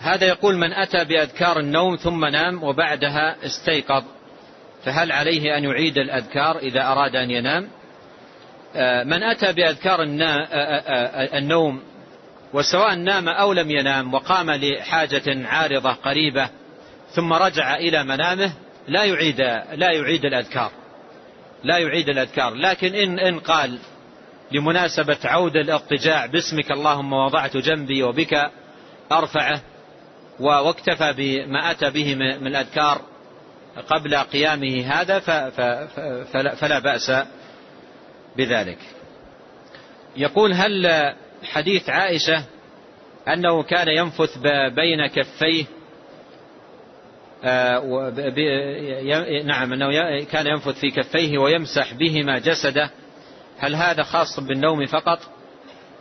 هذا يقول من أتى بأذكار النوم ثم نام وبعدها استيقظ فهل عليه أن يعيد الأذكار إذا أراد أن ينام؟ من أتى بأذكار النوم وسواء نام أو لم ينام وقام لحاجة عارضة قريبة ثم رجع إلى منامه لا يعيد لا يعيد الأذكار لا يعيد الأذكار. لكن إن إن قال لمناسبة عود الاضطجاع باسمك اللهم وضعت جنبي وبك أرفعه واكتفى بما أتى به من الأذكار قبل قيامه هذا فلا بأس بذلك. يقول هل حديث عائشة أنه كان ينفث بين كفيه آه، نعم أنه كان ينفث في كفيه ويمسح بهما جسده هل هذا خاص بالنوم فقط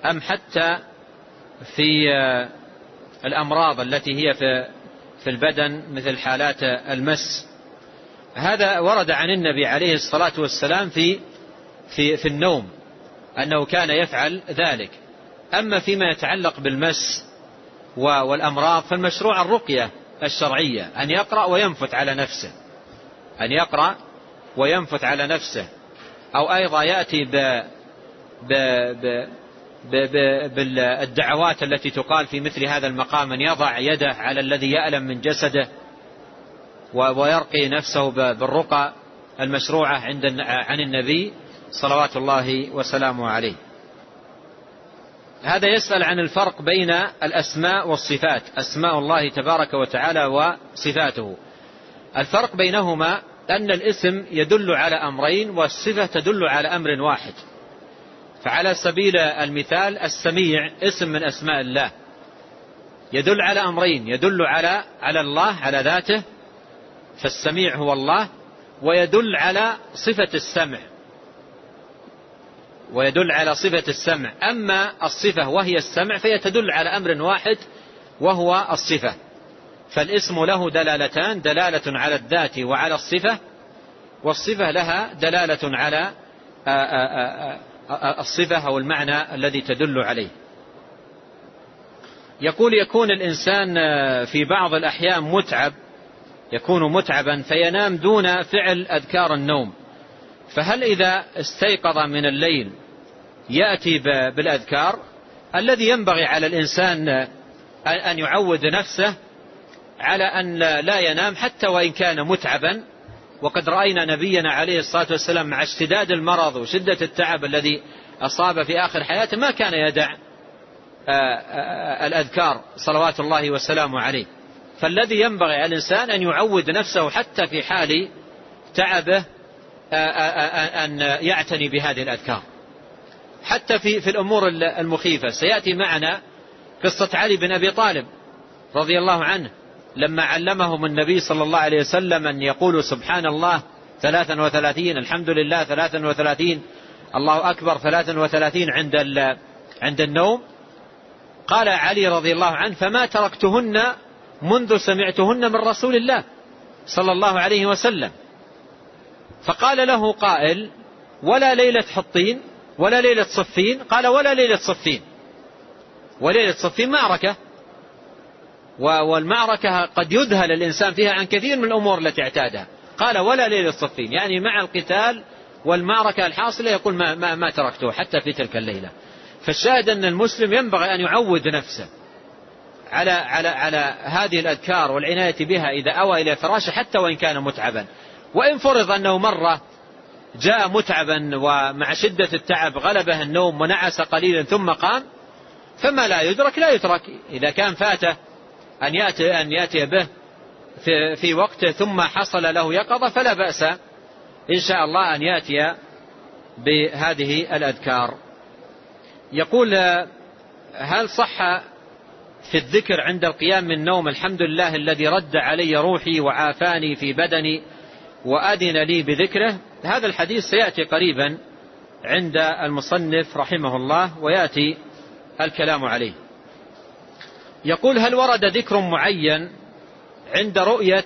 أم حتى في آه، الأمراض التي هي في في البدن مثل حالات المس. هذا ورد عن النبي عليه الصلاة والسلام في في في النوم أنه كان يفعل ذلك. أما فيما يتعلق بالمس والأمراض فالمشروع الرقية الشرعية أن يقرأ وينفت على نفسه. أن يقرأ وينفت على نفسه. أو أيضا يأتي ب ب ب بالدعوات التي تقال في مثل هذا المقام أن يضع يده على الذي يألم من جسده ويرقي نفسه بالرقى المشروعة عند عن النبي صلوات الله وسلامه عليه. هذا يسأل عن الفرق بين الأسماء والصفات أسماء الله تبارك وتعالى وصفاته. الفرق بينهما أن الاسم يدل على أمرين والصفة تدل على أمر واحد. فعلى سبيل المثال السميع اسم من أسماء الله. يدل على أمرين. يدل على على الله على ذاته فالسميع هو الله. ويدل على صفة السمع. ويدل على صفة السمع. أما الصفة وهي السمع فهي تدل على أمر واحد وهو الصفة. فالاسم له دلالتان دلالة على الذات وعلى الصفة والصفة لها دلالة على الصفة أو المعنى الذي تدل عليه. يقول يكون الإنسان في بعض الأحيان متعب يكون متعبا فينام دون فعل أذكار النوم. فهل إذا استيقظ من الليل يأتي بالأذكار؟ الذي ينبغي على الإنسان أن يعود نفسه على أن لا ينام حتى وإن كان متعبا وقد رأينا نبينا عليه الصلاة والسلام مع اشتداد المرض وشدة التعب الذي أصاب في آخر حياته ما كان يدع الأذكار صلوات الله وسلامه عليه. فالذي ينبغي على الإنسان أن يعود نفسه حتى في حال تعبه أن يعتني بهذه الأذكار. حتى في في الأمور المخيفة. سيأتي معنا قصة علي بن أبي طالب رضي الله عنه. لما علمهم النبي صلى الله عليه وسلم أن يقولوا سبحان الله ثلاثا وثلاثين الحمد لله ثلاثا وثلاثين الله أكبر ثلاثا وثلاثين عند, عند النوم قال علي رضي الله عنه فما تركتهن منذ سمعتهن من رسول الله صلى الله عليه وسلم. فقال له قائل ولا ليلة حطين ولا ليلة صفين. قال ولا ليلة صفين. وليلة صفين معركة والمعركة قد يذهل الإنسان فيها عن كثير من الأمور التي اعتادها. قال ولا ليلة صفين يعني مع القتال والمعركة الحاصلة يقول ما, ما, ما تركته حتى في تلك الليلة. فالشاهد أن المسلم ينبغي أن يعود نفسه على, على, على هذه الأذكار والعناية بها إذا أوى إلى فراشه حتى وإن كان متعبا. وإن فرض أنه مرة جاء متعبا ومع شدة التعب غلبه النوم ونعس قليلا ثم قام فما لا يدرك لا يترك. إذا كان فاته أن يأتي, أن يأتي به في, في وقته ثم حصل له يقظة فلا بأس إن شاء الله أن يأتي بهذه الأذكار. يقول هل صح في الذكر عند القيام من النوم الحمد لله الذي رد علي روحي وعافاني في بدني وأذن لي بذكره؟ هذا الحديث سيأتي قريبا عند المصنف رحمه الله ويأتي الكلام عليه. يقول هل ورد ذكر معين عند رؤية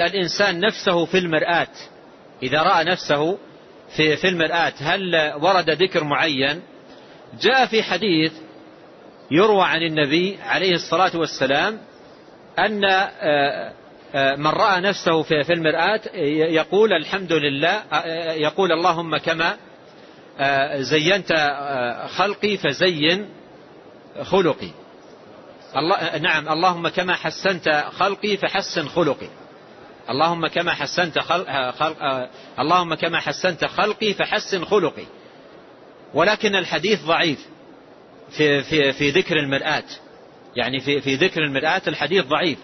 الإنسان نفسه في المرآة؟ إذا رأى نفسه في, في المرآة هل ورد ذكر معين؟ جاء في حديث يروى عن النبي عليه الصلاة والسلام أن من رأى نفسه في المرآة يقول الحمد لله يقول اللهم كما زينت خلقي فزين خلقي. الله نعم اللهم كما حسنت خلقي فحسن خلقي. اللهم كما حسنت خلق, خلق اللهم كما حسنت خلقي فحسن خلقي. ولكن الحديث ضعيف في في في ذكر المرآة. يعني في في ذكر المرآة الحديث ضعيف.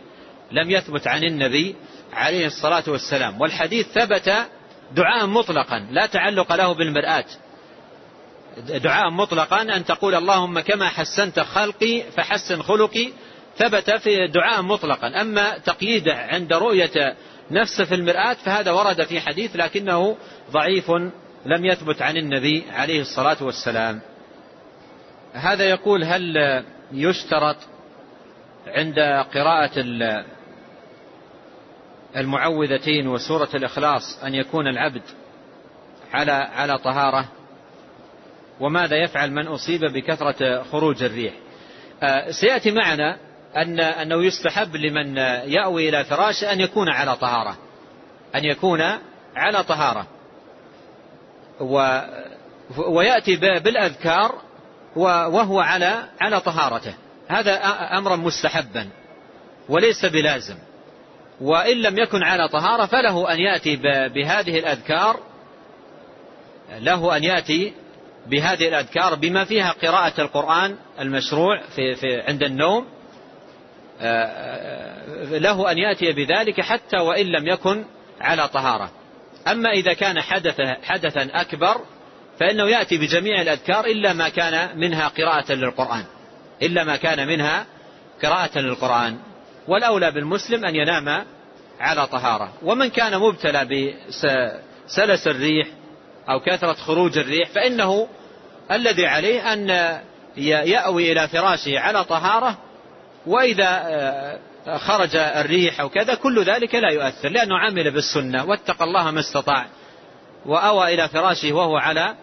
لم يثبت عن النبي عليه الصلاة والسلام. والحديث ثبت دعاء مطلقا لا تعلق له بالمرآة. دعاء مطلقا أن تقول اللهم كما حسنت خلقي فحسن خلقي ثبت في دعاء مطلقا. أما تقييده عند رؤية نفسه في المرآة فهذا ورد في حديث لكنه ضعيف لم يثبت عن النبي عليه الصلاة والسلام. هذا يقول هل يشترط عند قراءة المعوذتين وسورة الإخلاص أن يكون العبد على على طهارة؟ وماذا يفعل من أصيب بكثرة خروج الريح. آه، سيأتي معنا أن أنه يستحب لمن يأوي إلى فراشه أن يكون على طهارة. أن يكون على طهارة. و ويأتي بالأذكار وهو على على طهارته. هذا أمرا مستحبا وليس بلازم. وإن لم يكن على طهارة فله أن يأتي بهذه الأذكار له أن يأتي بهذه الأذكار بما فيها قراءة القرآن المشروع في في عند النوم آه، آه، له أن يأتي بذلك حتى وإن لم يكن على طهارة. أما إذا كان حدث حدثا أكبر فإنه يأتي بجميع الأذكار إلا ما كان منها قراءة للقرآن. إلا ما كان منها قراءة للقرآن. والأولى بالمسلم أن ينام على طهارة. ومن كان مبتلى بسلس الريح أو كثرة خروج الريح فإنه الذي عليه أن يأوي إلى فراشه على طهارة وإذا آه، خرج الريح أو كذا كل ذلك لا يؤثر لأنه عمل بالسنة واتقى الله ما استطاع وأوى إلى فراشه وهو على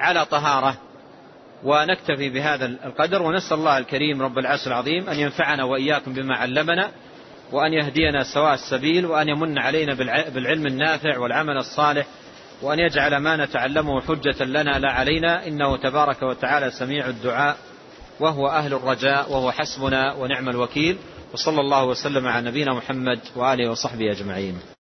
على طهارة. ونكتفي بهذا القدر ونسأل الله الكريم رب العرش العظيم أن ينفعنا وإياكم بما علمنا وأن يهدينا سواء السبيل وأن يمن علينا بالعلم النافع والعمل الصالح. وأن يجعل ما نتعلمه حجة لنا لا علينا. إنه تبارك وتعالى سميع الدعاء. وهو أهل الرجاء وهو حسبنا ونعم الوكيل. وصلى الله وسلم على نبينا محمد وآله وصحبه أجمعين.